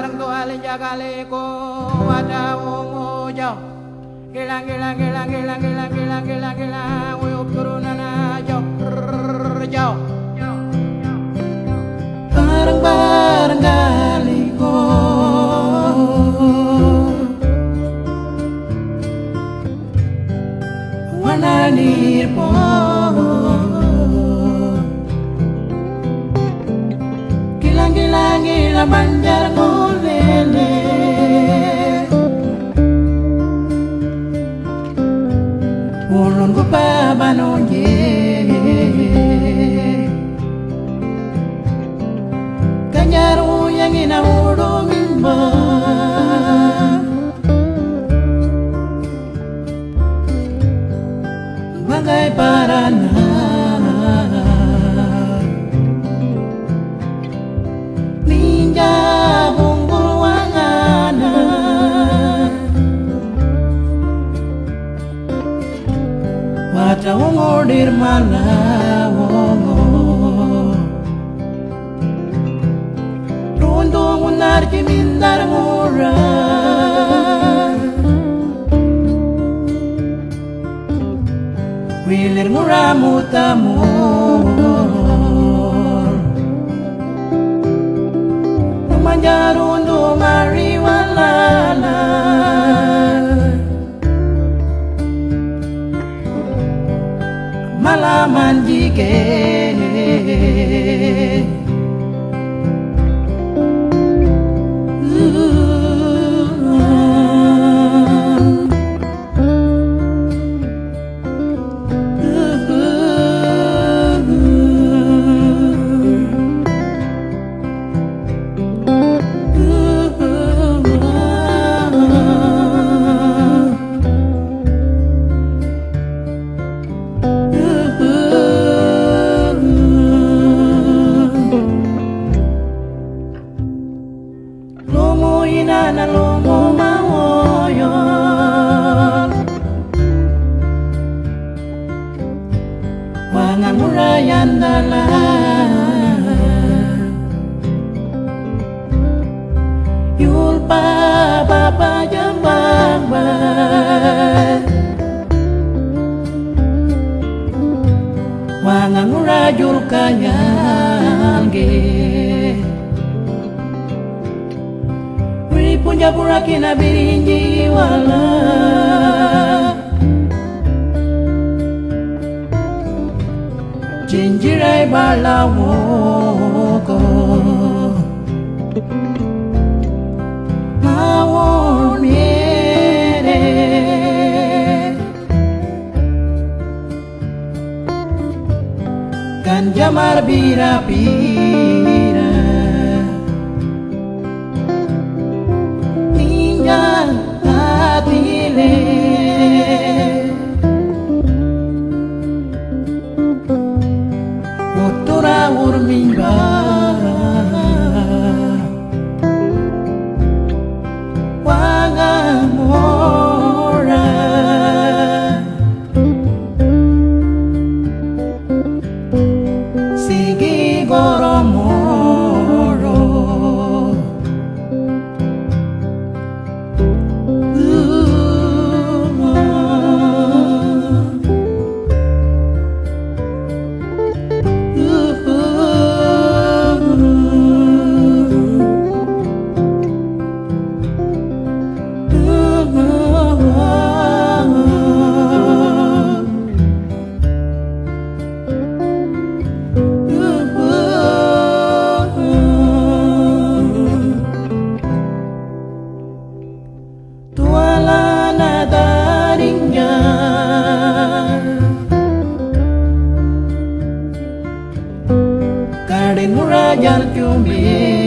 bareng tu alinja kaliko ada wong ojo. Gilang gilang gilang gilang gilang gilang gilang gilang wuyup turunan ajo jo. Bareng bareng. Wongo dirmana wongo Rundung unar kimindar murah Wilir nguramu tamur Manjarundo mandike nanurayandala Yulpa baba jambang Wanganura julkanyalge Uri punjapura kinabiri chinjire bala woko. Jamar bira bira. lugar que humilde.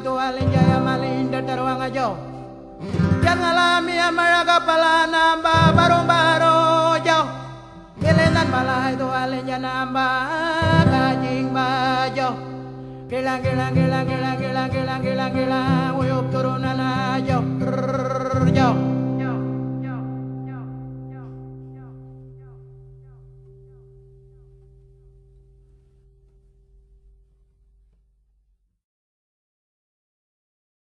tuwaling jaya malinda tarwang ajo Yang alami amaraga pala namba barong baro jo Kilinan jaya namba kajing Kilang kilang kilang kilang kilang kilang kilang kilang